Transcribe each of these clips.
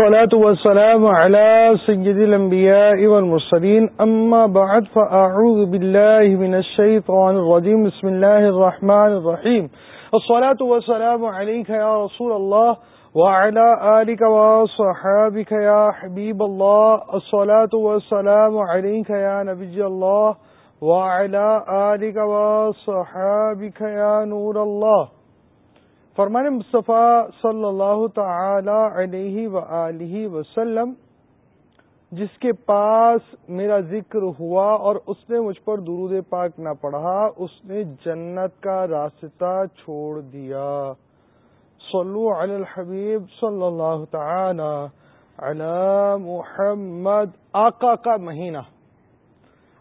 والصلاة والسلام على سيد الأنبياء والمرسلين. أما بعد، فأعوذ بالله من الشيطان الرجيم. بسم الله الرحمن الرحيم. الصلاة والسلام عليك يا رسول الله وعلى آلك وصحابك يا حبيب الله. الصلاة والسلام عليك يا نبي الله وعلى آلك وصحابك يا نور الله. فرمان مصطفیٰ صلی اللہ تعالی علیہ و وسلم، جس کے پاس میرا ذکر ہوا اور اس نے مجھ پر درود پاک نہ پڑھا، اس نے جنت کا راستہ چھوڑ دیا۔ صلو علی الحبیب صلی اللہ تعالی علی محمد۔ آقا کا مہینہ۔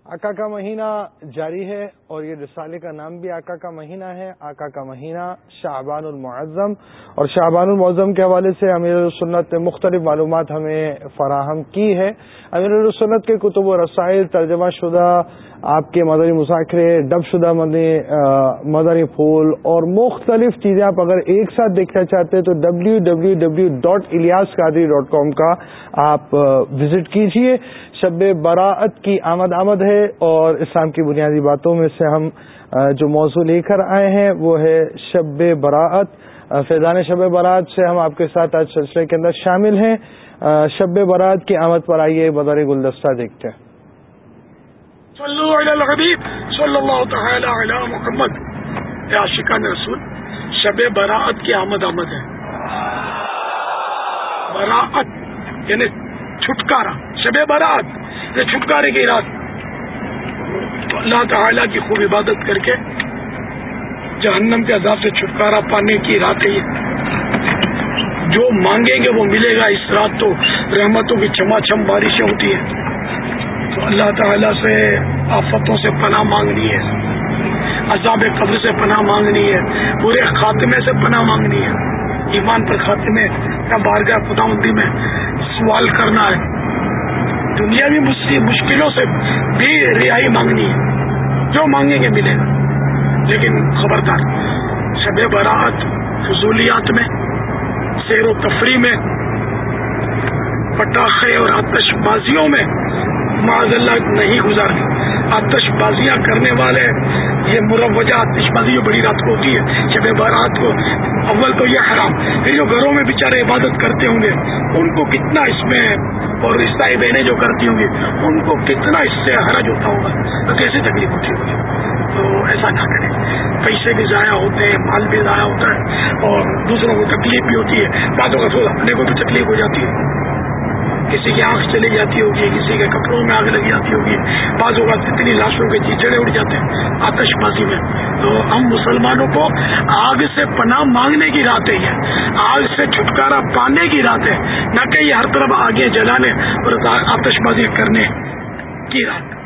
آقا کا مہینہ جاری ہے۔ اور یہ رسالے کا نام بھی آقا کا مہینہ ہے، آقا کا مہینہ شعبان المعظم۔ اور شعبان المعظم کے حوالے سے امیر السنت نے مختلف معلومات ہمیں فراہم کی ہے۔ امیر السنت کے کتب و رسائل، ترجمہ شدہ، آپ کے مدنی مذاکرے، ڈب شدہ مدنی مدنی پھول اور مختلف چیزیں آپ اگر ایک ساتھ دیکھنا چاہتے ہیں تو W W W dot Ilyas Qadri dot com کا آپ وزٹ کیجیے شب براعت کی آمد آمد ہے اور اسلام کی بنیادی باتوں میں سے ہم جو موضوع لے کر آئے ہیں وہ ہے شب براعت۔ فیضان شب برات سے ہم آپ کے ساتھ آج سلسلے کے اندر شامل ہیں۔ شب برات کی آمد پر آئیے، بدر گلدستہ دیکھتے ہیں۔ محمد۔ عاشقان رسول، شب براعت کی آمد آمد ہے۔ براعت یعنی چھٹکارا، شب برات یہ یعنی چھٹکارے کی رات۔ تو اللہ تعالی کی خوب عبادت کر کے جہنم کے عذاب سے چھٹکارا پانے کی رات ہے جو مانگیں گے وہ ملے گا۔ اس رات تو رحمتوں کی چھما چھم بارشیں ہوتی ہیں۔ تو اللہ تعالی سے آفتوں سے پناہ مانگنی ہے۔ عذاب قبر سے پناہ مانگنی ہے۔ پورے خاتمے سے پناہ مانگنی ہے۔ ایمان پر خاتمے یا بارگاہ خدا مندی میں سوال کرنا ہے۔ دنیا مشکلوں سے بھی رہائی مانگنی ہے۔ جو مانگیں گے ملے۔ گا لیکن خبردار، شب برات فضولیات میں، سیر و تفریح میں، پٹاخے اور آتش بازیوں میں معذ اللہ نہیں گزارنی۔ آتش بازیاں کرنے والے، یہ مروجہ آتش بازی جو بڑی رات کو ہوتی ہے۔ شب بارات کو، اول تو یہ حرام۔ پھر جو گھروں میں بےچارے عبادت کرتے ہوں گے، ان کو کتنا اس میں اور رشتہ بہنیں جو کرتی ہوں گی، ان کو کتنا اس سے حرج ہوتا ہوگا؟ تو کیسے تکلیف ہوتی ہوگی؟ تو ایسا نہ کریں۔ پیسے بھی ضائع ہوتے ہیں، مال بھی ضائع ہوتا ہے اور دوسروں کو تکلیف بھی ہوتی ہے باتوں کا سوچ اپنے کو بھی تکلیف ہو جاتی ہے۔ کسی کی آنکھ چلی جاتی ہوگی، کسی کے کپڑوں میں آگ لگ جاتی ہوگی۔ بعض اوقات کتنی لاشوں کے چیچڑے اڑ جاتے ہیں، آتش بازی میں۔ تو ہم مسلمانوں کو آگ سے پناہ مانگنے کی رات ہے آگ سے چھٹکارا پانے کی رات ہے نہ کہ یہ ہر طرف آگے جلانے اور آتش بازی کرنے کی رات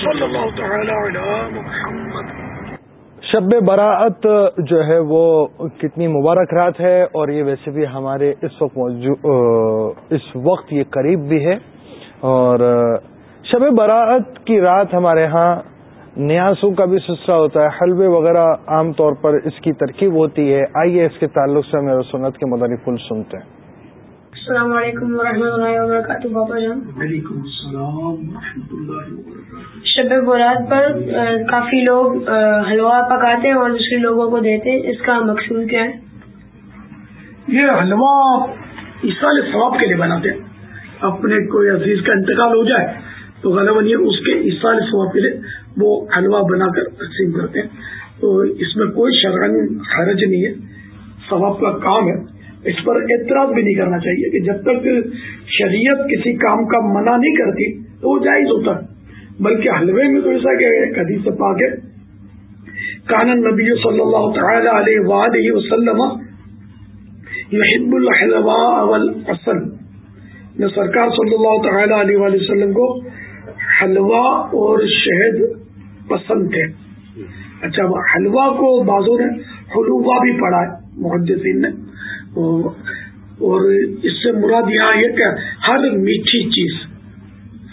صلی اللہ تعالی علی محمد۔ شب براعت جو ہے وہ کتنی مبارک رات ہے اور یہ ویسے بھی ہمارے اس وقت اس وقت یہ قریب بھی ہے اور شب براعت کی رات ہمارے ہاں نیاسوں کا بھی سلسلہ ہوتا ہے، حلوے وغیرہ عام طور پر اس کی ترکیب ہوتی ہے۔ آئیے اس کے تعلق سے میرے سنت کے مدنی پھول سنتے ہیں۔ السلام علیکم ورحمۃ اللہ وبرکاتہ بابا جان۔ وعلیکم السلام ورحمۃ اللہ وبرکاتہ۔ شب برات پر کافی لوگ حلوہ پکاتے ہیں اور دوسرے لوگوں کو دیتے ہیں اس کا مقصود کیا ہے؟ یہ حلوہ اسال ثواب کے لیے بناتے ہیں۔ اپنے کوئی عزیز کا انتقال ہو جائے تو غالباً یہ اس کے اسال ثواب کے لیے وہ حلوہ بنا کر تقسیم کرتے ہیں۔ تو اس میں کوئی شران حرج نہیں ہے۔ ثواب کا کام ہے۔ اس پر اعتراض بھی نہیں کرنا چاہیے کہ جب تک شریعت کسی کام کا منع نہیں کرتی تو وہ جائز ہوتا ہے۔ بلکہ حلوے میں تو ایسا کہ حدیث پاک ہے۔ کانن نبی صلی اللہ تعالی علیہ وآلہ وسلم یحب الحلوا میں سرکار صلی اللہ تعالی علیہ وآلہ وسلم کو حلوا اور شہد پسند تھے۔ اچھا حلوا کو بازو نے حلوا بھی پڑھا ہے، محدثین نے۔ اور اس سے مراد یہاں یہ کہ ہر میٹھی چیز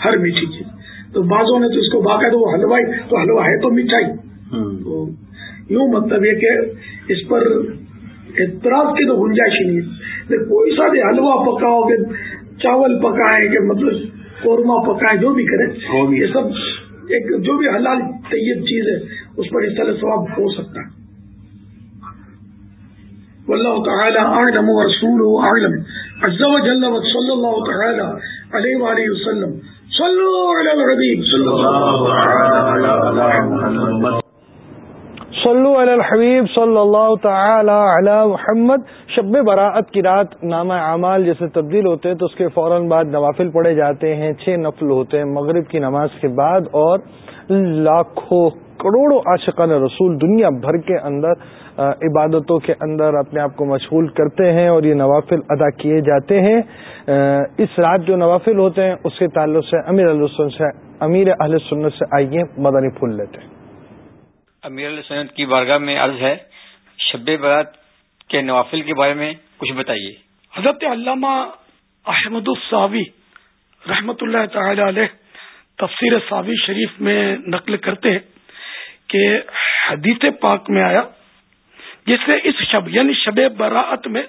ہر میٹھی چیز۔ تو بعضوں نے تو اس کو باقاعدہ وہ حلوائی تو حلوا ہے تو مٹھائی۔ تو یوں مطلب یہ کہ اس پر اعتراض کی تو گنجائش ہی نہیں ہے۔ کوئی سا بھی حلوہ پکاؤ کہ چاول پکائے کہ مطلب قورمہ پکائے جو بھی کرے یہ سب ایک جو بھی حلال طیب چیز ہے اس پر اس طرح ثواب ہو سکتا ہے۔ والله تعالى أعلم ورسوله أعلم عز وجل وصلى الله تعالى عليه وآله وسلم. صلوا على الحبيب صلى الله على محمد. صلو علی الحبیب صلی اللہ تعالی علی محمد. شب براعت کی رات نامہ اعمال جیسے تبدیل ہوتے ہیں تو اس کے فوراً بعد نوافل پڑھے جاتے ہیں. چھ نفل ہوتے ہیں مغرب کی نماز کے بعد اور لاکھوں کروڑوں عاشقان رسول دنیا بھر کے اندر عبادتوں کے اندر اپنے آپ کو مشغول کرتے ہیں اور یہ نوافل ادا کیے جاتے ہیں۔ اس رات جو نوافل ہوتے ہیں اس کے تعلق سے امیر علیہ سے امیر اہل سنت سے آئیے مدنی پھول لیتے ہیں۔ امیر علیہ سنت کی بارگاہ میں عرض ہے شب برات کے نوافل کے بارے میں کچھ بتائیے۔ حضرت علامہ احمد الصاوی رحمت اللہ تعالی علیہ تفسیر صاوی شریف میں نقل کرتے ہیں کہ حدیث پاک میں آیا جس نے اس شب یعنی شب براعت میں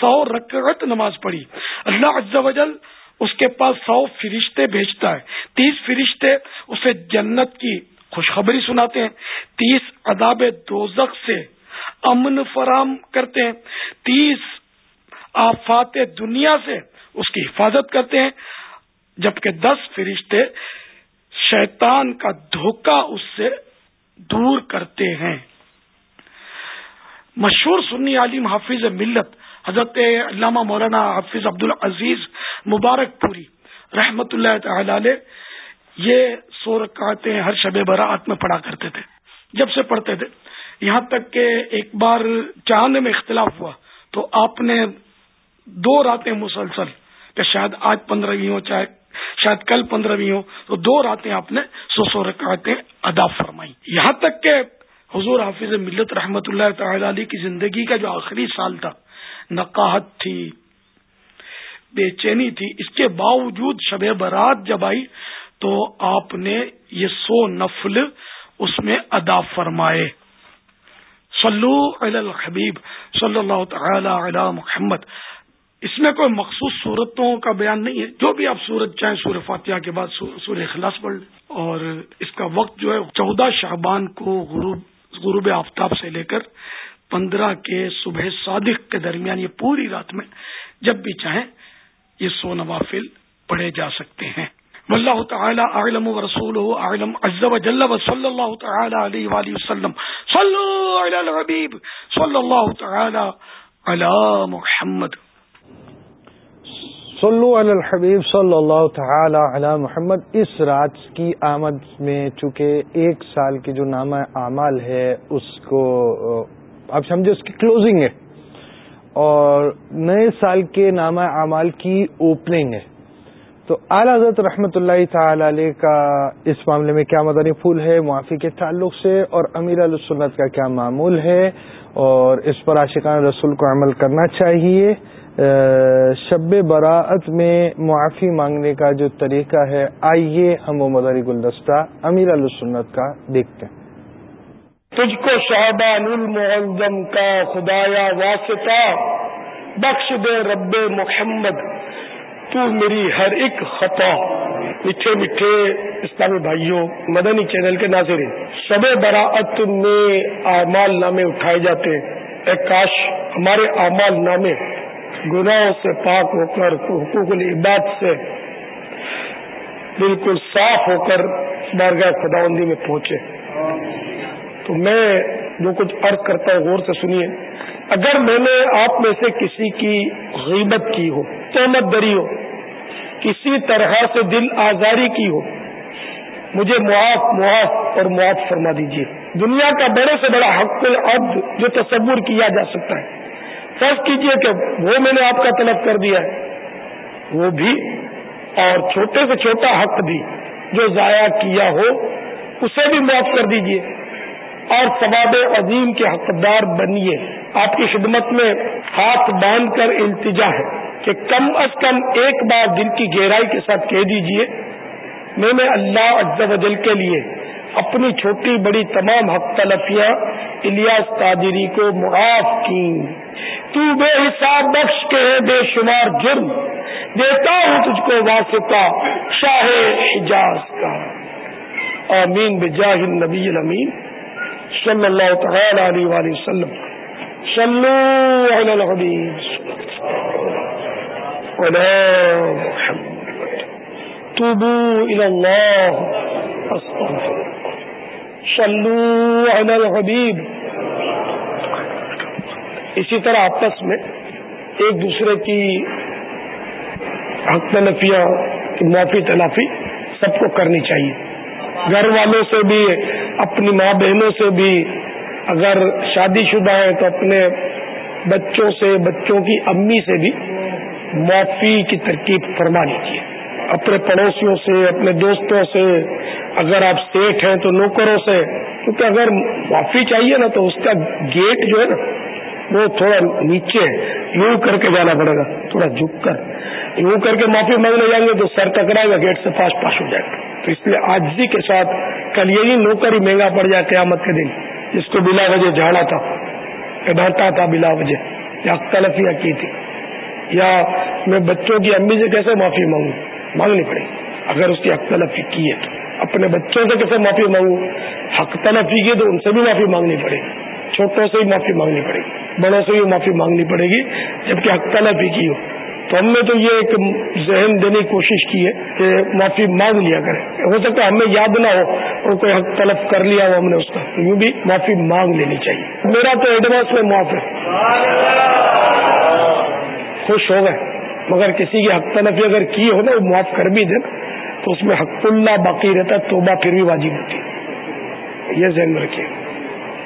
سو رکعت نماز پڑھی۔ اللہ عز و جل اس کے پاس سو فرشتے بھیجتا ہے۔ تیس فرشتے اسے جنت کی خوشخبری سناتے ہیں۔ تیس اداب دوزخ سے امن فراہم کرتے ہیں۔ تیس آفات دنیا سے اس کی حفاظت کرتے ہیں۔ جبکہ دس فرشتے شیطان کا دھوکہ اس سے دور کرتے ہیں۔ مشہور سنی عالم حافظ ملت، حضرت علامہ مولانا حافظ عبد العزیز مبارک پوری، رحمت اللہ تعالی علیہ، یہ سو رکعتیں ہر شب برات میں پڑھا کرتے تھے، جب سے پڑھتے تھے۔ یہاں تک کہ ایک بار چاند میں اختلاف ہوا، تو آپ نے دو راتیں مسلسل، کہ شاید آج پندرہویں ہو چاہے شاید کل پندرہویں ہو تو دو راتیں آپ نے سو سو رکعتیں ادا فرمائی یہاں تک کہ حضور حافظ ملت رحمت اللہ تعالی علی کی زندگی کا جو آخری سال تھا، نقاہت تھی، بے چینی تھی۔ اس کے باوجود شب برات جب آئی تو آپ نے یہ سو نفل اس میں ادا فرمائے۔ صلو علی الحبیب صلی اللہ تعالی علی محمد۔ اس میں کوئی مخصوص صورتوں کا بیان نہیں ہے۔ جو بھی آپ سورت چاہیں سور فاتحہ کے بعد سور اخلاص پڑھ لیں۔ اور اس کا وقت جو ہے، چودہ شعبان کو غروب غروب آفتاب سے لے کر پندرہ کے صبح صادق کے درمیان یہ پوری رات میں جب بھی چاہیں یہ سو نوافل پڑھے جا سکتے ہیں۔ واللہ تعالی اعلم ورسوله اعلم عز وجل وصلى الله تعالی علیہ والہ وسلم۔ صلوا علی الحبیب، صلی اللہ تعالی علی محمد۔ صلو علی الحبیب صلی اللہ تعالی علی محمد۔ اس رات کی آمد میں چونکہ ایک سال کی جو نامہ اعمال ہے، اس کو آپ سمجھے اس کی کلوزنگ ہے۔ اور نئے سال کے نامہ اعمال کی اوپننگ ہے۔ تو اعلی حضرت رحمۃ اللہ تعالی علیہ کا اس معاملے میں کیا مدنی پھول ہے؟ معافی کے تعلق سے اور امیر السنت کا کیا معمول ہے؟ اور اس پر عاشقان رسول کو عمل کرنا چاہیے۔ شب براعت میں معافی مانگنے کا جو طریقہ ہے، آئیے ہم وہ مدنی گلدستہ امیر السنت کا دیکھتے ہیں۔ تجھ کو شہبان المعظم کا خدایا واسطہ، بخش دے رب محمد، تو میری ہر ایک خطا۔ میٹھے میٹھے اسلامی بھائیوں، مدنی چینل کے ناظرین، شب براعت میں اعمال نامے اٹھائے جاتے۔ اے کاش، ہمارے اعمال نامے گناہوں سے پاک ہو کر، حقوق العباد سے بالکل صاف ہو کر بارگاہ خداوندی میں پہنچے۔ تو میں جو کچھ عرض کرتا ہوں، غور سے سنیے۔ اگر میں نے آپ میں سے کسی کی غیبت کی ہو، تہمت دری ہو، کسی طرح سے دل آزاری کی ہو، مجھے معاف معاف اور معاف فرما دیجیے دنیا کا بڑے سے بڑا حق العبد جو تصور کیا جا سکتا ہے۔ فرض کیجیے کہ وہ میں نے آپ کا طلب کر دیا ہے۔ وہ بھی اور چھوٹے سے چھوٹا حق بھی جو ضائع کیا ہو، اسے بھی معاف کر دیجیے اور ثواب عظیم کے حقدار بنیے۔ آپ کی خدمت میں ہاتھ باندھ کر التجا ہے کہ کم از کم ایک بار دل کی گہرائی کے ساتھ کہہ دیجیے، میں نے اللہ عز و جل کے لیے اپنی چھوٹی بڑی تمام حق تلفیاں الیاس قادری کو معاف کی۔ تو بے حساب بخش کے بے شمار جرم، دیتا ہوں تجھ کو واسطہ شاہ حجاز کا۔ آمین بجاہ النبی الامین۔ صلی اللہ تعالی علیہ وآلہ وسلم۔ صلو علی الحبیب ولا محمد توبو الى اللہ۔ استغفر صلو علی الحبیب. اسی طرح آپس میں ایک دوسرے کی حق نفیہ معافی، تلافی سب کو کرنی چاہیے۔ گھر والوں سے بھی، اپنی ماں بہنوں سے بھی اگر شادی شدہ ہے تو اپنے بچوں سے، بچوں کی امی سے بھی معافی کی ترکیب فرما لیجیے اپنے پڑوسیوں سے، اپنے دوستوں سے، اگر آپ سیٹ ہیں تو نوکروں سے، کیونکہ اگر معافی چاہیے نا تو اس کا گیٹ جو ہے نا، وہ تھوڑا نیچے یوں کر کے جانا پڑے گا۔ تھوڑا جھک کر۔ یوں کر کے معافی مانگنے جائیں گے تو سر ٹکرائے گا، گیٹ سے پاس پاس ہو جائے گا۔ تو اس لیے آجزی کے ساتھ کل یہی نوکر ہی مہنگا پڑ جائے قیامت کے دن۔ جس کو بلا وجہ جھاڑا تھا ڈانٹا تھا بلا وجہ، یا تلفیاں کی تھی، یا میں بچوں کی امی سے کیسے معافی مانگوں؟ مانگنی پڑے۔ گی اگر اس کی حق تلفی کی ہے تو۔ اپنے بچوں سے کیسے معافی مانگوں؟ حق تلفی کی تو ان سے بھی معافی مانگنی پڑے۔ گی چھوٹوں سے ہی معافی مانگنی پڑے گی۔ بڑوں سے ہی معافی مانگنی پڑے گی۔ جبکہ حق تلفی کی ہو۔ تو ہم نے تو یہ ایک ذہن دینے کی کوشش کی ہے کہ معافی مانگ لیا کرے ہو سکتا ہے ہمیں یاد نہ ہو اور کوئی حق طلب کر لیا ہو ہم نے اس کا۔ یوں بھی معافی مانگ لینی چاہیے۔ میرا تو ایڈوانس میں معاف ہے۔ خوش ہو گئے۔ مگر کسی کی حق طلفی اگر کی ہو نا، وہ معاف کر بھی دے تو اس میں حق اللہ باقی رہتا ہے توبہ پھر بھی واجب ہوتی یہ ذہن میں رکھیے۔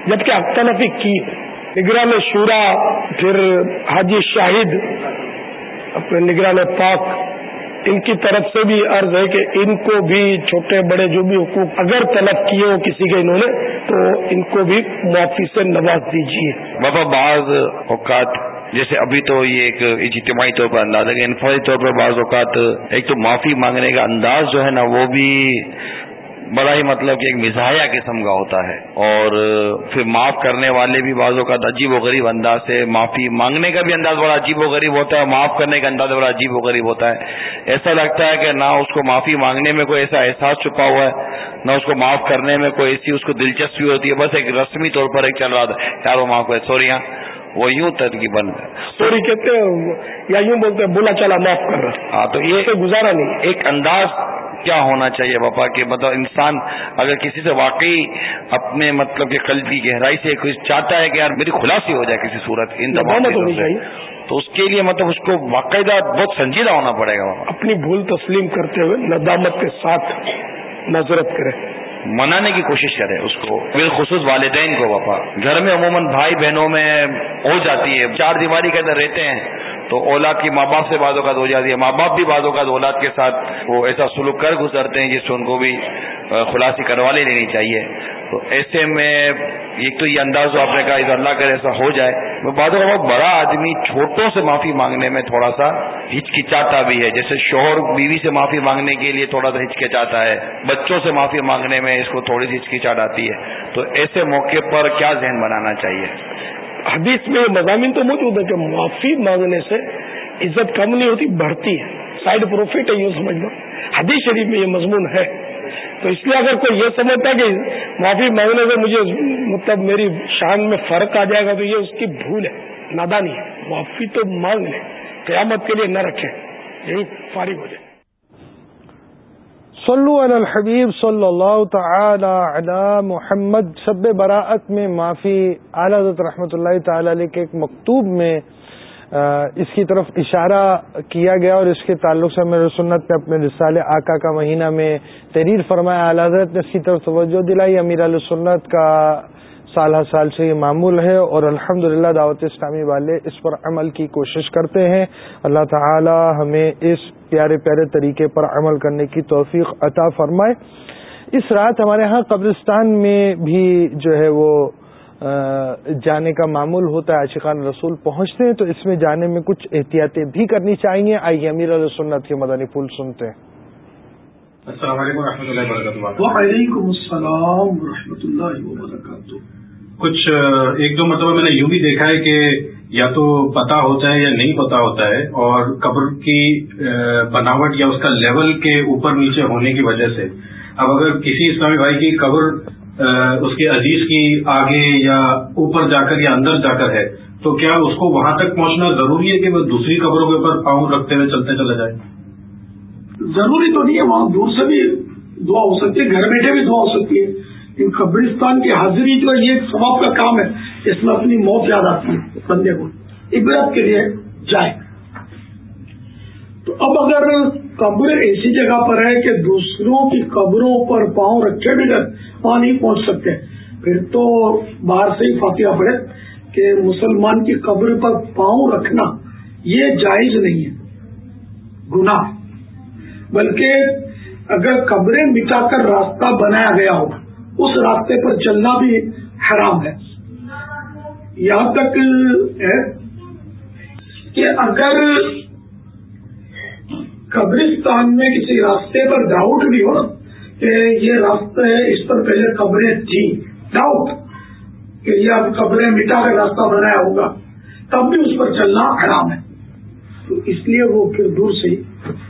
جبکہ حق طلفی کی، نگران شورا، پھر حاجی شاہد، اپنے نگران پاک، ان کی طرف سے بھی عرض ہے کہ ان کو بھی چھوٹے بڑے جو بھی حقوق اگر طلب کیے ہو کسی کے انہوں نے، تو ان کو بھی معافی سے نواز دیجیے بابا، بعض اوقات جیسے ابھی تو یہ ایک اجتماعی طور پر انداز ہے کہ انفرادی طور پر بعض اوقات ایک تو معافی مانگنے کا انداز جو ہے نا وہ بھی بڑا ہی مطلب کہ ایک مزاحیہ قسم کا ہوتا ہے۔ اور پھر معاف کرنے والے بھی بعض اوقات عجیب و غریب انداز سے معافی مانگنے کا بھی انداز بڑا عجیب و غریب ہوتا ہے، معاف کرنے کا انداز بڑا عجیب و غریب ہوتا ہے۔ ایسا لگتا ہے کہ نہ اس کو معافی مانگنے میں کوئی ایسا احساس چھپا ہوا ہے، نہ اس کو معاف کرنے میں کوئی ایسی اس کو دلچسپی ہوتی ہے، بس ایک رسمی طور پر ایک چل رہا تھا۔ یار، وہ معاف کرے سوری ہاں۔ وہ یوں ترکیبن سوری کہتے ہیں یا یوں بولتے ہیں بولا چلا معاف کر رہا ہاں تو یہ گزارا نہیں۔ ایک انداز کیا ہونا چاہیے باپا کہ مطلب انسان اگر کسی سے واقعی اپنے مطلب کہ قلب کی گہرائی سے چاہتا ہے کہ یار میری خلاصی ہو جائے کسی صورت ان تو اس کے لیے مطلب اس کو باقاعدہ بہت سنجیدہ ہونا پڑے گا۔ اپنی بھول تسلیم کرتے ہوئے ندامت کے ساتھ نظرت کرے منانے کی کوشش کرے، اس کو۔ بالخصوص والدین کو، باپا۔ گھر میں عموماً بھائی بہنوں میں ہو جاتی ہے۔ چار دیواری کے اندر رہتے ہیں۔ تو اولاد کی ماں باپ سے بعض اوقات ہو جاتی ہے۔ ماں باپ بھی بعض اوقات اولاد کے ساتھ وہ ایسا سلوک کر گزرتے ہیں جس سے ان کو بھی خلاصی کروا لے لینی چاہیے۔ تو ایسے میں ایک تو یہ انداز آپ نے کہا اللہ کرے ایسا ہو جائے۔ میں بعض اوقات بڑا آدمی چھوٹوں سے معافی مانگنے میں تھوڑا سا ہچکچاتا بھی ہے۔ جیسے شوہر بیوی سے معافی مانگنے کے لیے تھوڑا سا ہچکچاتا ہے۔ بچوں سے معافی مانگنے میں اس کو تھوڑی سی ہچکچاٹ آتی ہے۔ تو ایسے موقع پر کیا ذہن بنانا چاہیے؟ حدیث میں مضامین تو موجود ہے کہ معافی مانگنے سے عزت کم نہیں ہوتی، بڑھتی ہے۔ سائڈ پروفٹ ہے، یوں سمجھ لو۔ حدیث شریف میں یہ مضمون ہے۔ تو اس لیے اگر کوئی یہ سمجھتا ہے کہ معافی مانگنے سے مجھے مطلب میری شان میں فرق آ جائے گا تو یہ اس کی بھول ہے، نادانی ہے۔ معافی تو مانگ لے، قیامت کے لیے نہ رکھے، یہی فارغ ہو جائے۔ صلو علی الحبیب صلی اللہ تعالی علی محمد، شب براعت میں معافی۔ اعلی حضرت رحمۃ اللہ تعالی علیہ کے ایک مکتوب میں اس کی طرف اشارہ کیا گیا اور اس کے تعلق سے میرے سنت نے اپنے رسال آقا کا مہینہ میں تحریر فرمایا۔ اعلی حضرت نے اس کی طرف توجہ دلائی، امیر علیہ سنت کا سالہ سال سے یہ معمول ہے اور الحمد دعوت اسلامی والے اس پر عمل کی کوشش کرتے ہیں۔ اللہ تعالی ہمیں اس پیارے پیارے طریقے پر عمل کرنے کی توفیق عطا فرمائے۔ اس رات ہمارے ہاں قبرستان میں بھی جو ہے وہ جانے کا معمول ہوتا ہے۔ عاشقان رسول پہنچتے ہیں تو اس میں جانے میں کچھ احتیاطیں بھی کرنی چاہیے۔ آئیے امیر علیہ سنت کے مدنی پھول سنتے ہیں۔ السلام علیکم و رحمۃ اللہ وبرکاتہ۔ وعلیکم السلام ورحمۃ اللہ وبرکاتہ۔ کچھ ایک دو مرتبہ میں نے یوں بھی دیکھا ہے کہ یا تو پتا ہوتا ہے یا نہیں پتا ہوتا ہے اور قبر کی بناوٹ یا اس کا لیول کے اوپر نیچے ہونے کی وجہ سے۔ اب اگر کسی اسلامی بھائی کی قبر اس کے عزیز کی آگے یا اوپر جا کر یا اندر جا کر ہے، تو کیا اس کو وہاں تک پہنچنا ضروری ہے کہ وہ دوسری قبروں کے اوپر پاؤں رکھتے ہوئے چلتے چلا جائے؟ ضروری تو نہیں ہے، وہاں دور سے بھی دعا ہو سکتی ہے، گھر بیٹھے بھی دعا ہو سکتی ہے۔ قبرستان کی حاضری جو یہ ایک ثواب کا کام ہے۔ اس میں اپنی موت یاد آتی ہے، بندے کو۔ عبرت کے لیے جائے۔ تو اب اگر قبر ایسی جگہ پر ہے کہ دوسروں کی قبروں پر پاؤں رکھے بغیر وہاں نہیں پہنچ سکتے، پھر تو باہر سے ہی فاتحہ پڑے کہ مسلمان کی قبر پر پاؤں رکھنا یہ جائز نہیں ہے۔ گناہ۔ بلکہ اگر قبریں مٹا کر راستہ بنایا گیا ہو اس راستے پر چلنا بھی حرام ہے۔ یہاں تک ہے کہ اگر قبرستان میں کسی راستے پر ڈاؤٹ بھی ہو، کہ یہ راستہ ہے اس پر پہلے قبریں تھیں۔ ڈاؤٹ کہ یہ اب قبریں مٹا کر راستہ بنایا ہوگا، تب بھی اس پر چلنا حرام ہے۔ تو اس لیے وہ پھر دور سے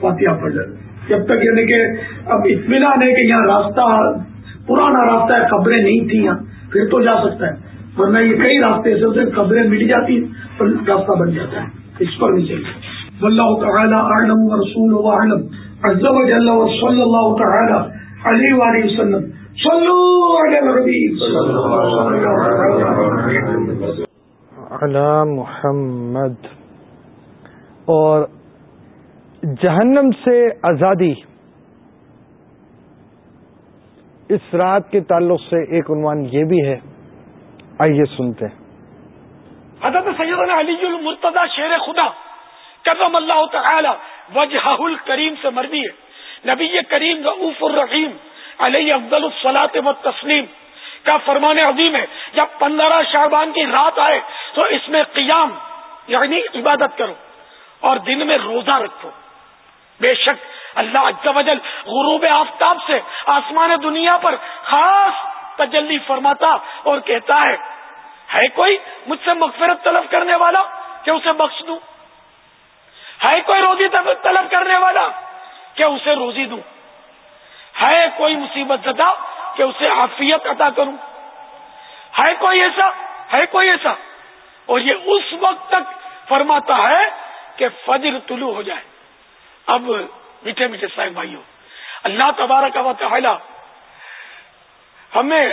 فاتحہ پڑ جاتے جب تک یعنی کہ اب اطمینان ہے کہ یہاں راستہ پرانا راستہ ہے خبریں نہیں تھیں یہاں۔ پھر تو جا سکتا ہے۔ ورنہ یہ کئی راستے ایسے ہوتے خبریں مل جاتی ہیں اور راستہ بن جاتا ہے۔ اس پر نہیں چلے اللہ تعالیٰ اعلم رسول وعلم عز و جل و صلی اللہ تعالی علیہ وآلہ وسلم۔ صلو علی النبی۔ علی محمد۔ اور جہنم سے آزادی۔ اس رات کے تعلق سے ایک عنوان یہ بھی ہے، آئیے سنتے ہیں۔ حضرت سیدنا علی المرتضی شیر خدا، کرم اللہ تعالی وجہ الکریم سے مرضی ہے۔ نبی کریم رعوف الرحیم، علیہ افضل الصلاط و تسلیم کا فرمان عظیم ہے۔ جب پندرہ شعبان کی رات آئے تو اس میں قیام یعنی عبادت کرو اور دن میں روزہ رکھو۔ بے شک اللہ عز و جل غروب آفتاب سے آسمان دنیا پر خاص تجلی فرماتا اور کہتا ہے ہے کوئی مجھ سے مغفرت طلب کرنے والا کہ اسے بخش دوں؟ ہے کوئی روزی طلب کرنے والا کہ اسے روزی دوں؟ ہے کوئی مصیبت زدہ کہ اسے عافیت عطا کروں؟ ہے کوئی ایسا، ہے کوئی ایسا؟ اور یہ اس وقت تک فرماتا ہے کہ فجر طلوع ہو جائے۔ اب میٹھے میٹھے صاحب بھائیو اللہ تبارک و تعالی ہمیں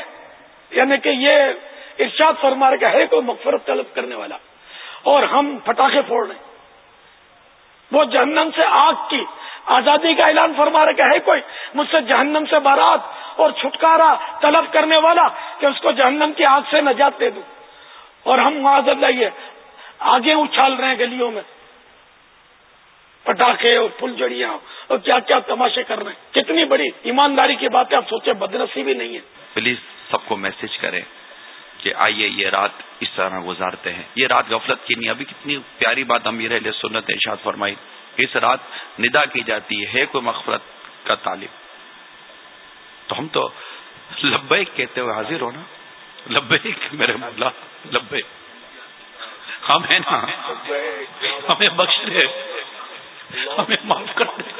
یعنی کہ یہ ارشاد فرما رہا ہے کوئی مغفرت طلب کرنے والا، اور ہم پٹاخے پھوڑ رہے وہ جہنم سے آگ کی آزادی کا اعلان فرما رہا ہے کوئی مجھ سے جہنم سے بارات اور چھٹکارا طلب کرنے والا کہ اس کو جہنم کی آگ سے نجات دے دوں۔ اور ہم معذ اللہ یہ آگے اچھال رہے ہیں گلیوں میں۔ پٹاخے اور پھل جڑیاں اور کیا کیا تماشے کر رہے ہیں۔ کتنی بڑی ایمانداری کی بات ہے آپ سوچے بدنسی بھی نہیں ہے۔ پلیز سب کو میسج کریں کہ آئیے یہ رات اس طرح گزارتے ہیں۔ یہ رات غفلت کی نہیں، ابھی کتنی پیاری بات امیر علیہ سنت ارشاد فرمائی۔ اس رات ندا کی جاتی ہے کوئی مغفرت کا طالب۔ تو ہم تو لبیک کہتے ہوئے حاضر ہونا لبیک میرے مولا، لبیک۔ ہم ہیں نا، ہمیں بخش دے۔ ہمیں معاف کر دے۔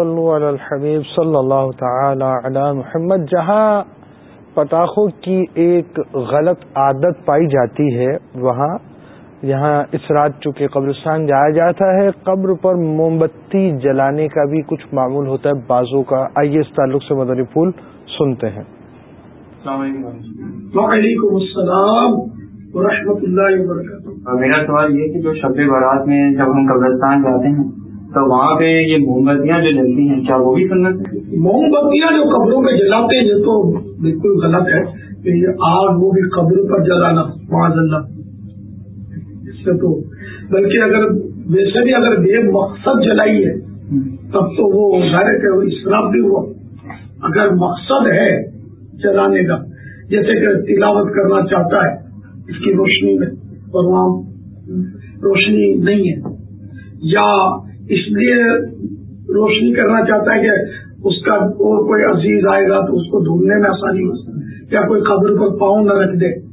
صلو علی الحبیب صلی اللہ تعالی علی محمد جہاں پٹاخوں کی ایک غلط عادت پائی جاتی ہے وہاں یہاں اس رات چونکہ قبرستان جایا جاتا ہے قبر پر موم بتی جلانے کا بھی کچھ معمول ہوتا ہے بازو کا آئیے اس تعلق سے مدری پھول سنتے ہیں۔ السلام علیکم۔ وعلیکم السلام ورحمۃ اللہ وبرکاتہ۔ میرا سوال یہ کہ جو شب برات میں جب ہم قبرستان جاتے ہیں تو وہاں پہ یہ موم بتیاں جو جلتی ہیں، کیا وہ بھی سنت موم بتیاں جو قبروں پہ جلاتے ہیں، یہ تو بالکل غلط ہے کہ یہ آگ وہ بھی قبر پر جلانا معاذ اللہ۔ اس سے تو، بلکہ اگر ویسے بھی اگر بے مقصد جلائی ہے، تب تو وہ ظاہر ہے اسراف بھی ہوا۔ اگر مقصد ہے جلانے کا، جیسے کہ تلاوت کرنا چاہتا ہے اس کی روشنی میں، اور وہاں روشنی نہیں ہے۔ یا اس لیے روشنی کرنا چاہتا ہے کہ اس کا اور کوئی عزیز آئے گا تو اس کو ڈھونڈنے میں آسانی ہو یا کوئی قبر پر پاؤں نہ رکھ دے۔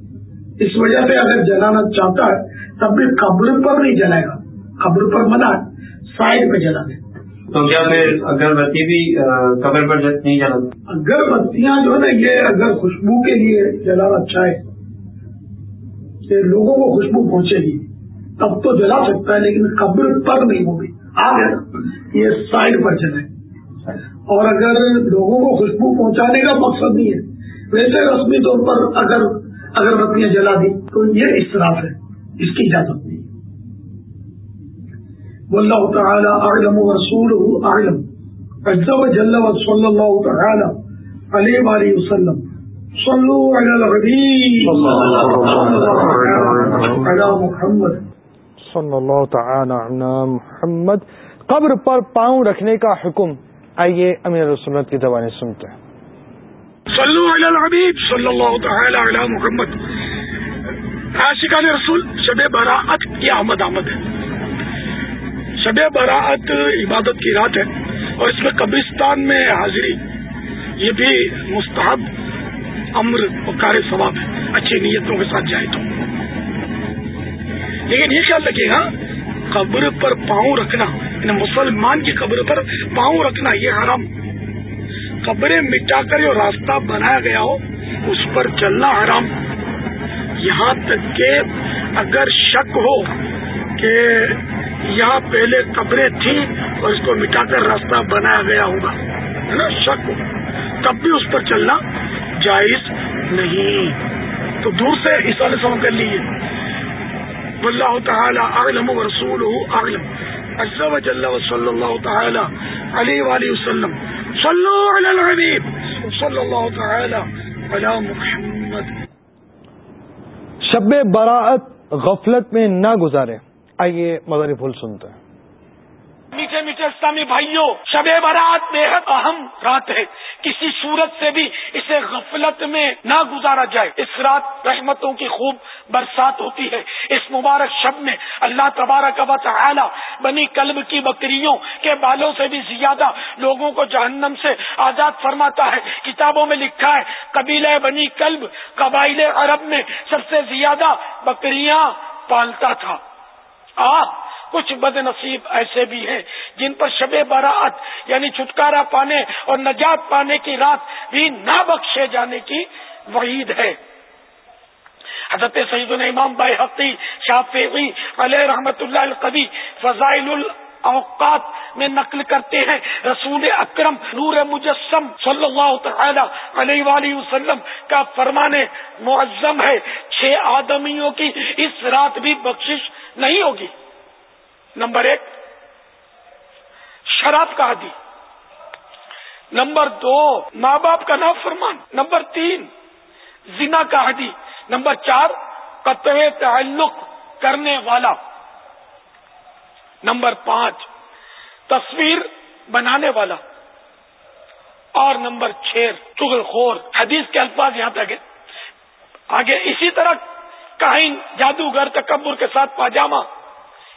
اس وجہ سے اگر جلانا چاہتا ہے تب بھی قبر پر نہیں جلائے گا قبر پر منع سائڈ پہ جلا دے۔ تو کیا پھر اگر بتی بھی قبر پر نہیں جلا؟ اگر بتیاں جو ہے نا یہ اگر خوشبو کے لیے جلانا چاہے کہ لوگوں کو خوشبو پہنچے گی تب تو جلا سکتا ہے لیکن قبر پر نہیں ہوگی۔ آ گیا یہ سائڈ پر چلے اور اگر لوگوں کو خوشبو پہنچانے کا مقصد نہیں ہے ویسے رسمی طور پر اگر اگر بتیاں جلا دی تو یہ اصطلاف ہے اس کی اجازت نہیں۔ واللہ تعالی اعلم ورسولہ اعلم۔ عزب جل و صلی اللہ تعالی علیہ وآلہ وسلم۔ صلو علی الغبیب علی محمد۔ صلی اللہ تعالی محمد، قبر پر پاؤں رکھنے کا حکم۔ آئیے امیر سنت کی زبانیں سنتے ہیں۔ صلو علی الحبیب صلی اللہ تعالی علی محمد۔ عاشقان رسول، شب براعت کی آمد آمد ہے۔ شب براعت عبادت کی رات ہے اور اس میں قبرستان میں حاضری۔ یہ بھی مستحب امر و کار ثواب ہے۔ اچھی نیتوں کے ساتھ جائے تو۔ لیکن یہ خیال رکھیے گا، قبر پر پاؤں رکھنا یعنی مسلمان کی قبر پر پاؤں رکھنا، یہ حرام۔ قبریں مٹا کر جو راستہ بنایا گیا ہو، اس پر چلنا حرام۔ یہاں تک کہ اگر شک ہو کہ یہاں پہلے قبریں تھیں اور اس کو مٹا کر راستہ بنایا گیا ہوگا، ہے نا؟ شک ہو۔ تب بھی اس پر چلنا جائز نہیں۔ تو دور سے اس والے سم کر لیجیے واللہ تعالی اعلم ورسوله اعلم. عز وجل وصلی اللہ تعالی علیہ وآلہ وسلم. صلو علی الحبیب. صلی اللہ تعالی علی محمد. شب براعت غفلت میں نہ گزارے. آئیے مدر پھول سنتے ہیں. میٹھے میٹھے اسلامی بھائیوں شب برات بے حد اہم رات ہے. کسی صورت سے بھی اسے غفلت میں نہ گزارا جائے. اس رات رحمتوں کی خوب برسات ہوتی ہے۔ اس مبارک شب میں اللہ تبارک و تعالی بنی کلب کی بکریوں کے بالوں سے بھی زیادہ لوگوں کو جہنم سے آزاد فرماتا ہے۔ کتابوں میں لکھا ہے، قبیلہ بنی کلب قبائل عرب میں سب سے زیادہ بکریاں پالتا تھا۔ آ کچھ بد نصیب ایسے بھی ہیں جن پر شب براعت یعنی چھٹکارا پانے اور نجات پانے کی رات بھی نہ بخشے جانے کی وعید ہے۔ حضرت سعید الامام بائی حقی شافعی، علیہ رحمت اللہ القبی فضائل الاوقات میں نقل کرتے ہیں، رسول اکرم نور مجسم صلی اللہ تعالی علیہ وآلہ وسلم کا فرمان معظم ہے۔ چھ آدمیوں کی اس رات بھی بخشش نہیں ہوگی۔ نمبر ایک، شراب کا عادی۔ نمبر دو، ماں باپ کا نام فرمان نمبر تین، زنا کا عادی۔ نمبر چار قطع تعلق کرنے والا۔ نمبر پانچ، تصویر بنانے والا۔ اور نمبر چھ، چغل خور۔ حدیث کے الفاظ یہاں تک ہے۔ آگے اسی طرح کہیں جادوگر تکبر کے ساتھ پاجامہ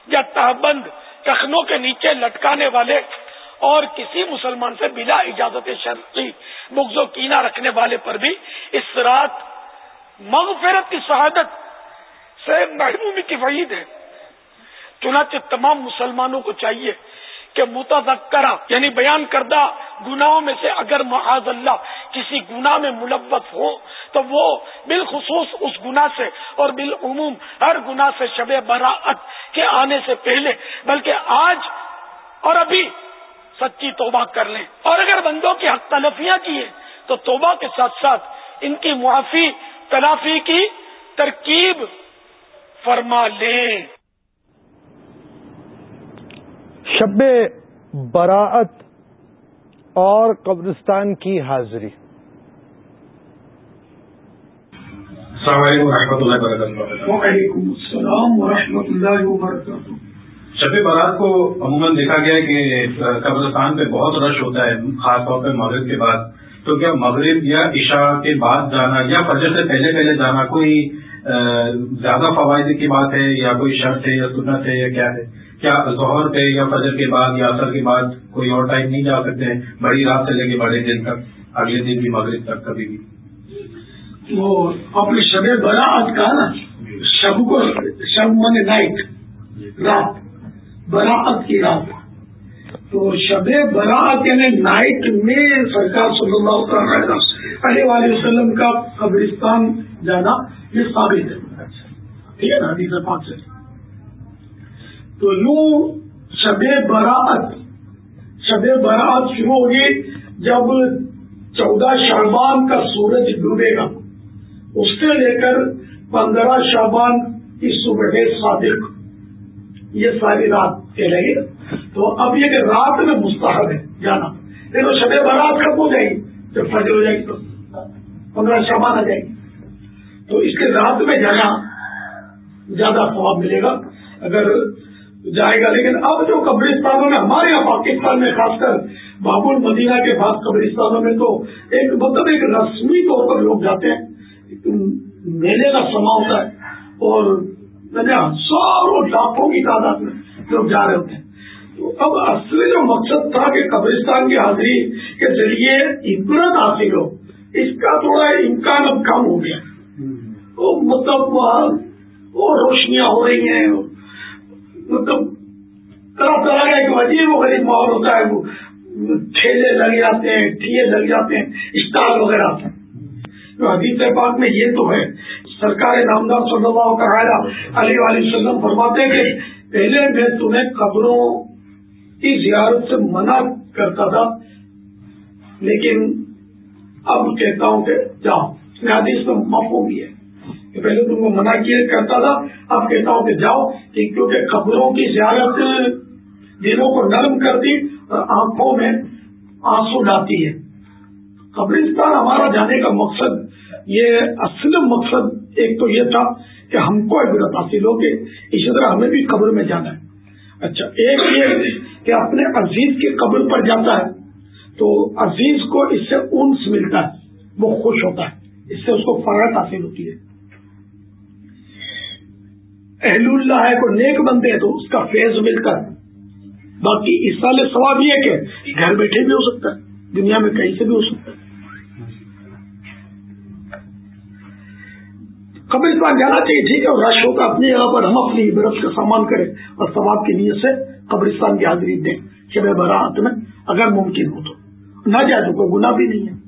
یا تہبند ٹخنوں کے نیچے لٹکانے والے اور کسی مسلمان سے بلا اجازت شرطی بغض و کینہ رکھنے والے پر بھی اس رات مغفرت کی شہادت سے محرومی کی وعید ہے۔ چنانچہ تمام مسلمانوں کو چاہیے کہ متذکرہ یعنی بیان کردہ گناہوں میں سے اگر معاذ اللہ کسی گناہ میں ملوث ہو، تو وہ بالخصوص اس گناہ سے اور بالعموم ہر گناہ سے شب براعت کے آنے سے پہلے، بلکہ آج اور ابھی سچی توبہ کر لیں۔ اور اگر بندوں کی حق تلفیاں کی ہیں، تو توبہ کے ساتھ ساتھ ان کی معافی تلافی کی ترکیب فرما لیں۔ شب براعت اور قبرستان کی حاضری۔ السلام علیکم و اللہ وبرکاتہ۔ وعلیکم السلام ورحمۃ اللہ وبرکاتہ۔ شب بارات کو عموماً دیکھا گیا ہے کہ قبرستان پہ بہت رش ہوتا ہے خاص طور پہ مغرب کے بعد۔ تو کیا مغرب یا عشاء کے بعد جانا یا فجر سے پہلے پہلے جانا کوئی زیادہ فوائد کی بات ہے یا کوئی شرط ہے یا سنت ہے یا کیا ہے؟ کیا ظہر پہ یا فجر کے بعد یا اثر کے بعد کوئی اور ٹائم نہیں جا سکتے ہیں؟ بڑی رات سے لے کے بڑے دن تک، اگلے دن بھی مغرب تک کبھی بھی۔ وہ اپنے شب براعت کا نا، شب کو، شب من نائٹ رات براعت کی رات۔ تو شب براعت یعنی نائٹ میں سرکار صلی اللہ علیہ وآلہ وسلم کا قبرستان جانا یہ ثابت ہے۔ ٹھیک ہے نا؟ حدیث پاک سے۔ تو یوں شب براعت شب براعت شروع ہوگی جب چودہ شعبان کا سورج ڈوبے گا۔ اس سے لے کر پندرہ شعبان کی صبح صادق۔ یہ ساری رات کے لگے تو اب یہ کہ رات میں مستحب ہے جانا دیکھو شب برات کب ہو جائے گی؟ جب فجر ہو جائے گی تو۔ پندرہ شعبان آ جائے گی۔ تو اس کے رات میں جانا زیادہ ثواب ملے گا۔ اگر جائے گا، لیکن اب جو قبرستانوں میں، ہمارے یہاں پاکستان میں، خاص کر باب المدینہ کے بعد قبرستانوں میں، تو ایک مطلب ایک رسمی طور پر لوگ جاتے ہیں۔ میلے کا سما ہوتا ہے۔ اور یعنی ہاں، ساروں لاکھوں کی تعداد میں لوگ جا رہے ہوتے ہیں۔ اب اصلی جو مقصد تھا کہ قبرستان کی حاضری کے ذریعے عبرت حاصل ہو، اس کا تھوڑا امکان اب کم ہو گیا۔ تو مطلب وہ روشنیاں ہو رہی ہیں۔ مطلب طرح طرح کا ایک عجیب و غریب ماحول ہوتا ہے۔ وہ ٹھیلے لگ جاتے ہیں ٹھیے لگ جاتے ہیں، اسٹال وغیرہ آتے حدیث پاک میں یہ تو ہے۔ سرکار نامدار صلی اللہ علیہ وسلم فرماتے ہیں کہ پہلے میں تمہیں قبروں کی زیارت سے منع کرتا تھا، لیکن اب کہتا ہوں کہ جاؤ میں حدیث میں مفہوم بھی ہے۔ کہ پہلے تم کو منع کیا کرتا تھا، اب کہتا ہوں کہ جاؤ، کہ کیونکہ قبروں کی زیارت دلوں کو نرم کرتی اور آنکھوں میں آنسو لاتی ہے۔ قبرستان ہمارا جانے کا مقصد، یہ اصل مقصد ایک تو یہ تھا کہ ہم کو عبرت حاصل ہو کہ اسی طرح ہمیں بھی قبر میں جانا ہے۔ اچھا ایک یہ کہ اپنے عزیز کی قبر پر جاتا ہے تو عزیز کو اس سے انس ملتا ہے، وہ خوش ہوتا ہے، اس سے اس کو فرحت حاصل ہوتی ہے۔ اہل اللہ ہے کو نیک بنتے ہیں تو اس کا فیض ملتا ہے۔ باقی اس سال سواب یہ کہ گھر بیٹھے بھی ہو سکتا ہے، دنیا میں کہیں سے بھی ہو سکتا ہے۔ قبرستان جانا چاہیے، ٹھیک ہے، اور رش ہوگا اپنی جگہ پر، ہم اپنی برف کا سامان کریں اور ثواب کی نیت سے قبرستان کی حاضری دیں۔ شب برات میں اگر ممکن ہو تو۔ نہ جائے تو کوئی گناہ بھی نہیں ہے۔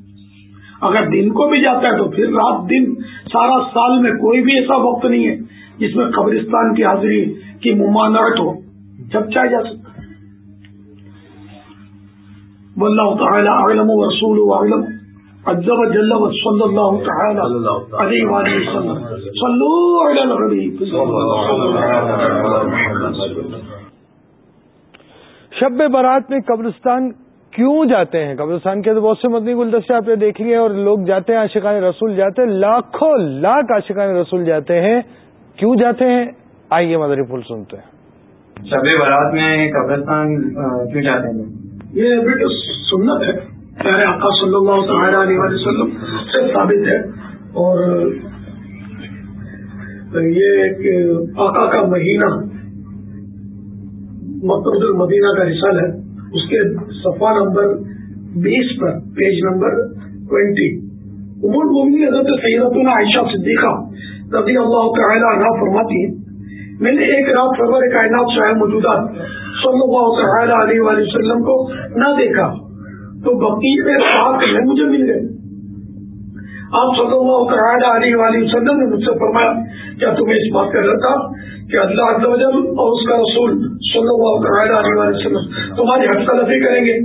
اگر دن کو بھی جاتا ہے تو پھر رات دن، سارا سال میں کوئی بھی ایسا وقت نہیں ہے جس میں قبرستان کی حاضری کی ممانعت ہو۔ جب چاہے جا سکتا ہے۔ واللہ تعالی اعلم و رسول اعلم۔ عزب جل و صلی اللہ تعالی علیہ وآلہ وسلم. صلو علی شب برات میں قبرستان کیوں جاتے ہیں؟ قبرستان کے تو بہت سے مدنی گلدستے آپ نے دیکھ لیے اور لوگ جاتے ہیں عاشقان رسول جاتے ہیں لاکھوں لاکھ عاشقان رسول جاتے ہیں۔ کیوں جاتے ہیں؟ آئیے مدری پھول سنتے ہیں۔ شب برات میں قبرستان کیوں جاتے ہیں؟ یہ بیٹا سنت ہے۔ پیارے آقا صلی اللہ تعالی علیہ وسلم سے ثابت ہے۔ اور یہ ایک آقا کا مہینہ مقبول المدینہ کا رسال ہے۔ اس کے صفحہ نمبر بیس پر، پیج نمبر ٹوینٹی۔ عمر مومنی حضرت سیدتنا عائشہ صدیقہ رضی اللہ تعالی عنہ فرماتی ہیں، میں نے ایک رات سرور کائنات صاحب موجودات صلی اللہ تعالی علیہ وآلہ وسلم کو نہ دیکھا۔ تو بقی میں پاک مجھے مل گئے آپ صلی اللہ تعالی علیہ وآلہ وسلم نے مجھ سے فرمایا، کیا تمہیں اس بات کا ڈر تھا کہ اللہ عز و جل اور اس کا رسول صلی اللہ تعالی علیہ وآلہ وسلم تمہاری حق تلفی کریں گے؟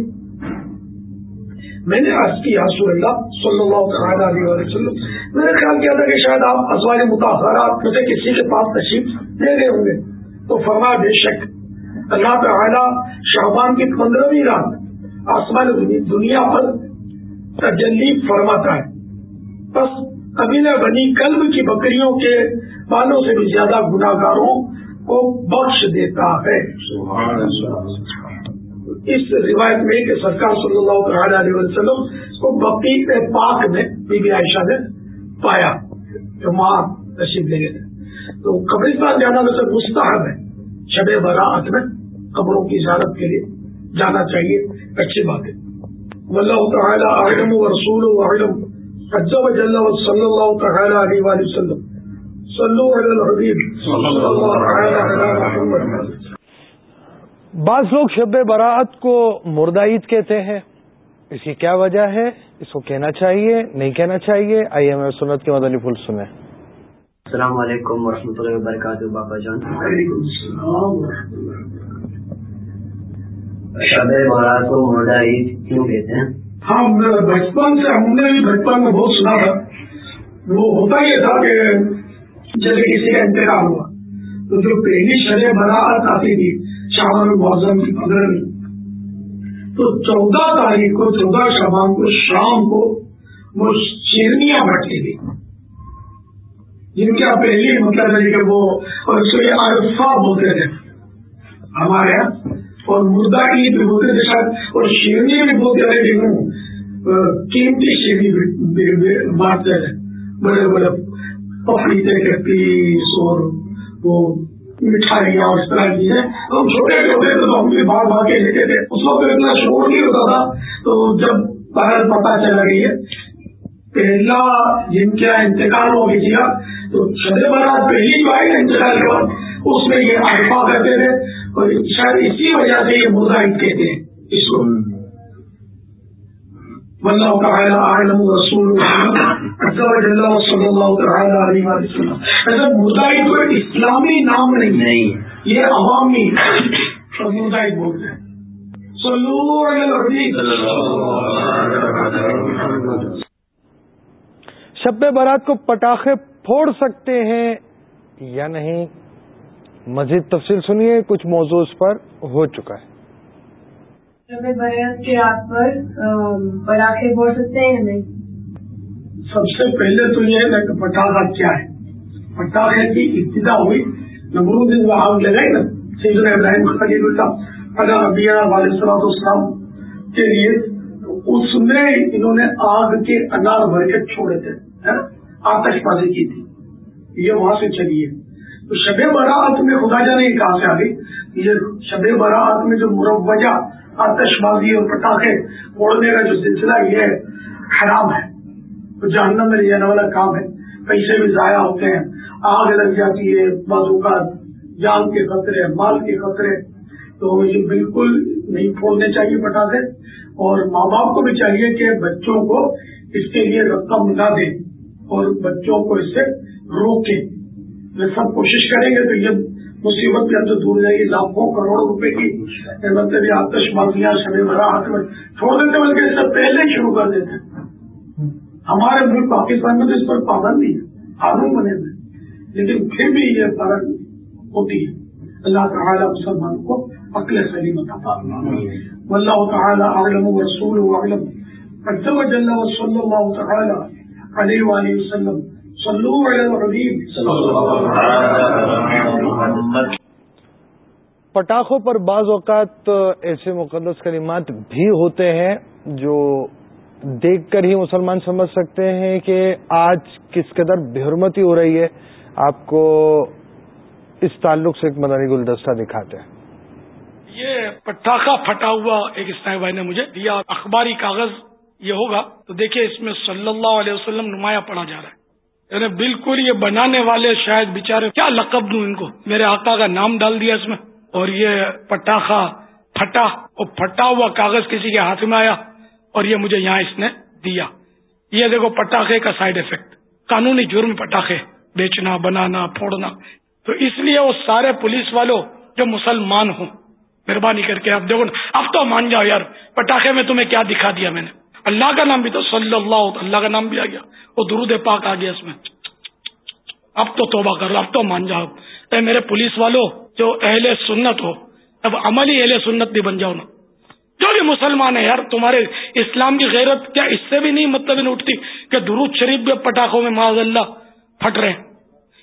میں نے عرض کی رسول اللہ صلی اللہ تعالیٰ علیہ وسلم میں نے خیال کیا تھا کہ شاید آپ ازواج متاثرات میں سے کسی کے پاس تشریف دے گئے ہوں گے؟ تو فرما بے شک اللہ تعالیٰ شعبان کی پندرہویں رات آسمان دنیا پر تجلی فرماتا ہے۔ بس قبیلہ بنی قلب کی بکریوں کے بالوں سے بھی زیادہ گناگاروں کو بخش دیتا ہے۔ اس روایت میں کہ سرکار صلی اللہ تعالی علیہ وسلم کو بقی پاک میں بی بی عائشہ نے پایا۔ جو ماں تشریف لے گئے۔ تو قبرستان جانا ویسے مستحب ہے۔ شب برات میں قبروں کی زیارت کے لیے جانا چاہیے۔ اچھی بات ہے۔ واللہ تعالی اعلم و رسول و علم عز و جل و صلی اللہ تعالی علیہ وآلہ وسلم۔ صلو علی الحبیب۔ صلی اللہ تعالی علی محمد بعض لوگ شب براعت کو مردہ عید کہتے ہیں۔ اس کی کیا وجہ ہے؟ اس کو کہنا چاہیے نہیں کہنا چاہیے؟ آئیے ہمیں سنت کے مدنی پھول سنیں۔ السلام علیکم ورحمۃ اللہ وبرکاتہ بابا جان وعلیکم السلام ورحمۃ اللہ شب بارات کو مردہ عید کیوں کہتے ہیں؟ ہاں بچپن سے ہم نے بھی بچپن میں بہت سنا تھا۔ وہ ہوتا یہ تھا کہ جیسے کسی کا انتقال ہوا، تو جو پہلی شب برات آتی تھی شاہ موزم کی پندرہویں تو چودہ تاریخ کو، چودہ شبان کو، شام کو وہ شیرنیاں بٹتی تھی جن کا پہلی مطلب ہے کہ وہ اور اس کو یہ عرفہ بولتے تھے۔ ہمارے یہاں اور مردہ عید بھی ہوتے تھے شاید اور شیرنی بھی بولتے رہے جنہوں قیمتی شیرنی بانٹتے ہیں۔ بڑے بڑے پپیتے کے پیس اور وہ مٹھائیاں اور اس طرح کی ہیں۔ ہم چھوٹے چھوٹے تھے تو ہم بھی بھاگ بھاگ کے لیتے تھے۔ اس وقت اتنا شور نہیں ہوتا تھا۔ تو جب باہر پتا چلا گئی ہے پہلا جن کا انتقال ہو گیا، تو شب برات پہلی جو آئی نا انتقال کے بعد، اس میں یہ ارفا کرتے تھے۔ اور شاید اسی وجہ سے یہ مظاہر کہتے ہیں۔ اس کو۔ واللہ تعالی اعلم رسول اللہ صلی اللہ تعالی علیہ وسلم۔ ایسا مجاہد کوئی اسلامی نام نہیں یہ عوامی۔ بولتے ہیں۔ صلو علی الحبیب شب برات کو پٹاخے پھوڑ سکتے ہیں یا نہیں؟ مزید تفصیل سنیے کچھ موضوع اس پر ہو چکا ہے۔ شب برات کی رات پر پٹاخے پھوڑ سکتے ہیں یا نہیں؟ سب سے پہلے تو یہ ہے کہ پٹاخہ کیا ہے۔ پٹاخے کی ابتدا ہوئی نمرود نے جو آگ لگائی نا سیدنا ابراہیم خلیل اللہ علیہ نبی علیہ السلام السلام کے لیے۔ اس میں انہوں نے آگ کے انار بھر کے چھوڑے تھے آتش بازی کی تھی۔ یہ وہاں سے چلی ہے۔ تو شب برات میں خدا جانے کہاں سے آ گئی یہ شب برات میں جو مروجہ آتش بازی اور پٹاخے پھوڑنے کا جو سلسلہ، یہ حرام ہے۔ تو جہنم میں لے جانے والا کام ہے۔ پیسے بھی ضائع ہوتے ہیں۔ آگ لگ جاتی ہے، بازو کا جان کے خطرے مال کے خطرے تو یہ بالکل نہیں پھوڑنے چاہیے پٹاخے۔ اور ماں باپ کو بھی چاہیے کہ بچوں کو اس کے لیے رقم نہ دیں اور بچوں کو اس سے روکیں۔ سب کوشش کریں گے تو یہ مصیبت بھی ہم سے دور جائے گی، لاکھوں کروڑوں روپے کی مطلب آتش بازیاں شب بھرا ہاتھ میں چھوڑ دیتے بلکہ اس سے پہلے شروع کر دیتے ہمارے ملک پاکستان میں تو اس پر پابندی ہے، قانون بنے ہوئے لیکن پھر بھی یہ فرق ہوتی ہے۔ اللہ تعالیٰ مسلمان کو عقل سلیم عطا واللہ تعالیٰ عالم و رسول و علم عز و جل و صلی اللہ تعالیٰ علیہ وآلہ وسلم صلو علی الحبیب. پٹاخوں پر بعض اوقات ایسے مقدس کلمات بھی ہوتے ہیں جو دیکھ کر ہی مسلمان سمجھ سکتے ہیں کہ آج کس قدر بےحرمتی ہو رہی ہے۔ آپ کو اس تعلق سے ایک مدنی گلدستہ دکھاتے ہیں۔ یہ پٹاخہ پھٹا ہوا ایک اسنائی بھائی نے مجھے دیا اخباری کاغذ یہ ہوگا۔ تو دیکھیے اس میں صلی اللہ علیہ وسلم نمایاں پڑھا جا رہا ہے۔ یعنی بالکل یہ بنانے والے شاید بےچارے کیا لقب دوں ان کو؟ میرے آقا کا نام ڈال دیا اس میں۔ اور یہ پٹاخہ پھٹا اور پھٹا ہوا کاغذ کسی کے ہاتھ میں آیا اور یہ مجھے یہاں اس نے دیا۔ یہ دیکھو پٹاخے کا سائڈ افیکٹ قانونی جرم پٹاخے، بیچنا، بنانا، پھوڑنا۔ تو اس لیے وہ سارے پولیس والوں جو مسلمان ہوں، مہربانی کر کے اب دیکھو اب تو مان جاؤ یار، پٹاخے میں تمہیں کیا دکھا دیا میں نے؟ اللہ کا نام بھی تو صلی اللہ اللہ کا نام بھی آ گیا۔ وہ درود پاک آ گیا اس میں۔ اب تو توبہ کر اب تو مان جاؤ۔ اے میرے پولیس والوں جو اہل سنت ہو، اب عملی اہل سنت بھی بن جاؤ نا۔ جو بھی مسلمان ہے یار، تمہارے اسلام کی غیرت کیا اس سے بھی نہیں مطلب نہیں اٹھتی کہ درود شریف بھی پٹاخوں میں معذ اللہ پھٹ رہے ہیں۔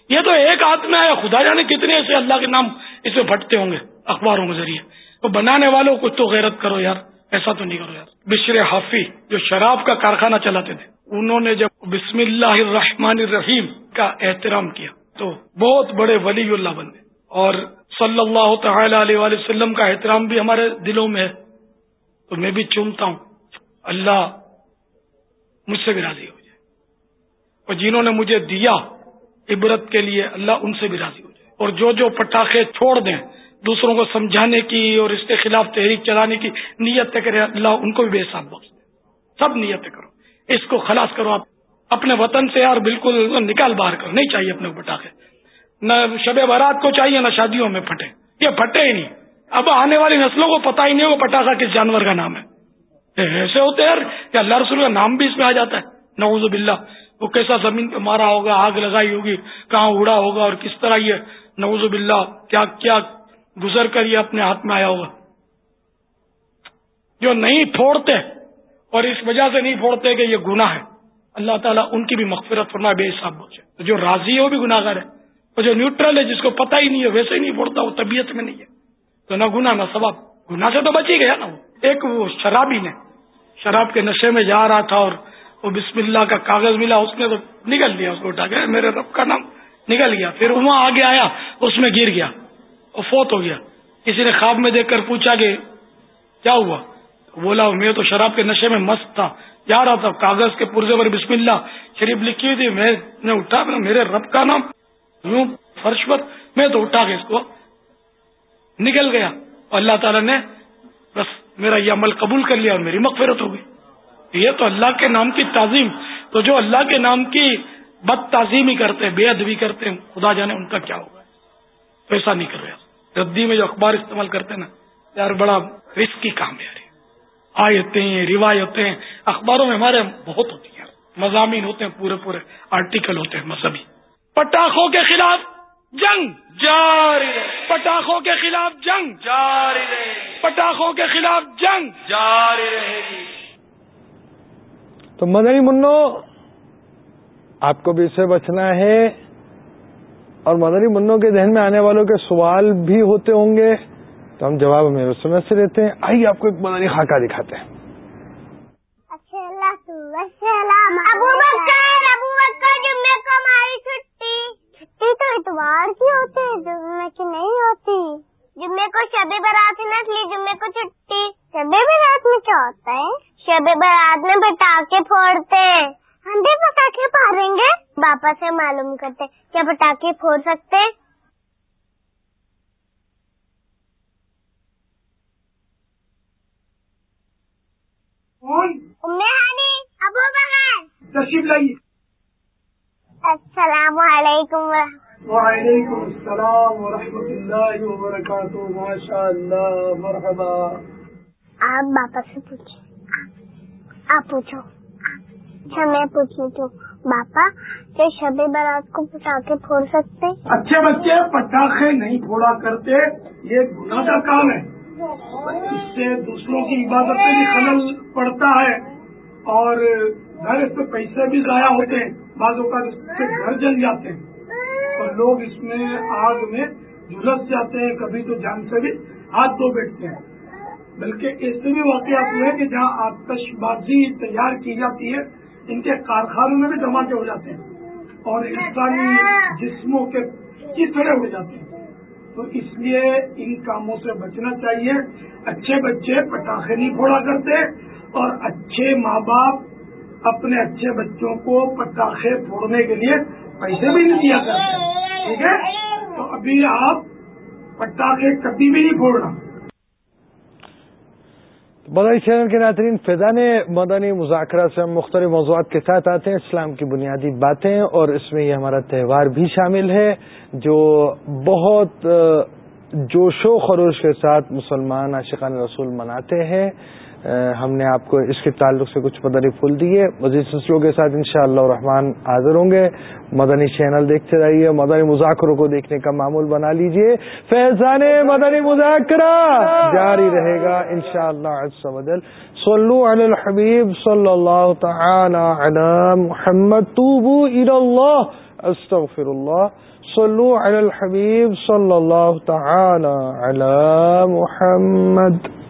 یہ تو ایک ہاتھ میں آیا، خدا جانے کتنے ایسے اللہ کے نام اس میں پھٹتے ہوں گے، اخباروں کے ذریعے۔ تو بنانے والوں کچھ تو غیرت کرو یار۔ ایسا تو نہیں کرو یار۔ بشر حافی جو شراب کا کارخانہ چلاتے تھے، انہوں نے جب بسم اللہ الرحمن الرحیم کا احترام کیا، تو بہت بڑے ولی اللہ بنے اور صلی اللہ تعالی علیہ وآلہ وسلم کا احترام بھی ہمارے دلوں میں ہے۔ تو میں بھی چومتا ہوں۔ اللہ مجھ سے بھی راضی ہو جائے۔ اور جنہوں نے مجھے دیا عبرت کے لیے، اللہ ان سے بھی راضی ہو جائے۔ اور جو جو پٹاخے چھوڑ دیں دوسروں کو سمجھانے کی اور اس کے خلاف تحریک چلانے کی نیت کرے اللہ ان کو بھی بے حساب بخش سب نیتیں کرو۔ اس کو خلاص کرو آپ۔ اپنے وطن سے یار بالکل نکال باہر کرو۔ نہیں چاہیے اپنے پٹاخے۔ نہ شب بارات کو چاہیے، نہ شادیوں میں پھٹے۔ یہ پھٹے ہی نہیں۔ اب آنے والی نسلوں کو پتا ہی نہیں ہوگا پٹاخہ کس جانور کا نام ہے۔ ایسے ہوتے یار کہ اللہ رسول کا نام بھی اس میں آ جاتا ہے۔ نعوذ باللہ۔ وہ کیسا زمین پہ مارا ہوگا، آگ لگائی ہوگی، کہاں اڑا ہوگا اور کس طرح یہ نعوذ باللہ۔ کیا کیا گزر کر یہ اپنے ہاتھ میں آیا ہوگا جو نہیں پھوڑتے اور اس وجہ سے نہیں پھوڑتے کہ یہ گناہ ہے۔ اللہ تعالیٰ ان کی بھی مغفرت فرما بے حساب بچے جو راضی ہے وہ بھی گناگر ہے۔ اور جو نیوٹرل ہے، جس کو پتہ ہی نہیں ہے، ویسے ہی نہیں پھوڑتا، وہ طبیعت میں نہیں ہے۔ تو نہ گنا نہ سبب گنا سے تو بچ ہی گیا نا وہ۔ ایک وہ شرابی نے، شراب کے نشے میں جا رہا تھا اور وہ بسم اللہ کا کاغذ ملا، اس نے تو نکل لیا، اس کو اٹھا کے میرے رب کا نام نکل گیا۔ پھر وہاں آگے آیا، اس میں گر گیا۔ وہ فوت ہو گیا۔ کسی نے خواب میں دیکھ کر پوچھا کہ کیا ہوا؟ بولا، میں تو شراب کے نشے میں مست تھا۔ جا رہا تھا کاغذ کے پرزے پر، بسم اللہ، شریف لکھی ہوئی تھی۔ میں نے اٹھا میرے رب کا نام۔ یوں فرش پر میں تو اٹھا کے اس کو نکل گیا۔ اللہ تعالیٰ نے بس میرا یہ عمل قبول کر لیا اور میری مغفرت ہو گئی۔ یہ تو اللہ کے نام کی تعظیم۔ تو جو اللہ کے نام کی بد تعظیم ہی کرتے، بے ادبی کرتے ہیں خدا جانے ان کا کیا ہوگا۔ ایسا نہیں کر رہے۔ ردی میں جو اخبار استعمال کرتے ہیں نا یار بڑا رسکی کام ہے یار. آیتیں، روایتیں، اخباروں میں ہمارے بہت ہوتی ہیں مضامین ہوتے ہیں، پورے پورے آرٹیکل ہوتے ہیں، مذہبی. پٹاخوں کے خلاف جنگ جاری رہے. پٹاخوں کے خلاف جنگ جاری رہے. پٹاخوں کے خلاف جنگ جاری رہے گی. تو مدنی منو، آپ کو بھی اس سے بچنا ہے. اور مدنی منوں کے ذہن میں آنے والوں کے سوال بھی ہوتے ہوں گے، تو ہم جواب میں سمجھ سے دیتے ہیں۔ آئیے آپ کو ایک مدنی خاکہ دکھاتے ہیں۔ کو چھٹی تو اتوار کی ہوتی ہے جمعے کی نہیں ہوتی۔ جمعے کو شب برات نسلی جمعے کو چھٹی۔ شب برات میں کیا ہوتا ہے؟ شب برات میں پٹاخے پھوڑتے۔ ہم بھی پٹاخے پھاڑیں گے؟ باپا سے معلوم کرتے کیا پٹاخے پھوڑ سکتے؟ تشریف لائیے۔ السلام علیکم وعلیکم السلام ورحمۃ اللہ وبرکاتہ۔ ماشاء اللہ مرحبا۔ آپ باپا سے پوچھیں۔ آپ پوچھو۔ اچھا میں پوچھی تو باپا، کیا شب برات کو پٹاخے پھوڑ سکتے؟ اچھے بچے، پٹاخے نہیں پھوڑا کرتے، یہ گناہ کا کام ہے۔ اس سے دوسروں کی عبادت میں بھی خلل پڑتا ہے۔ اور گھر اس پہ پیسے بھی ضائع ہوتے ہیں۔ بعض اوقات اس سے گھر جل جاتے ہیں۔ اور لوگ اس میں آگ میں جھلس جاتے ہیں۔ کبھی تو جان سے بھی ہاتھ دھو بیٹھتے ہیں۔ بلکہ ایسے بھی واقعات ہوئے کہ جہاں آتش بازی تیار کی جاتی ہے ان کے کارخانوں میں بھی دھماکے ہو جاتے ہیں اور انسانی جسموں کے چتڑے ہو جاتے ہیں؟ تو اس لیے ان کاموں سے بچنا چاہیے۔ اچھے بچے پٹاخے نہیں پھوڑا کرتے اور اچھے ماں باپ اپنے اچھے بچوں کو پٹاخے پھوڑنے کے لیے پیسے بھی نہیں دیا کرتے۔ ٹھیک ہے؟ تو ابھی آپ پٹاخے کبھی بھی نہیں پھوڑنا۔ مدنی چینل کے ناظرین فیضان مدنی مذاکرہ سے ہم مختلف موضوعات کے ساتھ آتے ہیں اسلام کی بنیادی باتیں اور اس میں یہ ہمارا تہوار بھی شامل ہے جو بہت جوش و خروش کے ساتھ مسلمان عاشقان رسول مناتے ہیں ہم نے آپ کو اس کے تعلق سے کچھ مدنی پھول دیے۔ مزید سلسلوں کے ساتھ انشاءاللہ شاء رحمان حاضر ہوں گے۔ مدنی چینل دیکھتے رہیے، مدنی مذاکروں کو دیکھنے کا معمول بنا لیجیے۔ فیضان مدنی مذاکرہ جاری رہے گا انشاءاللہ شاء اللہ صلو علی الحبیب صلی اللہ تعالی علی محمد، توبو اللہ استغفر اللہ صلو علی الحبیب صلی اللہ تعالی علی محمد۔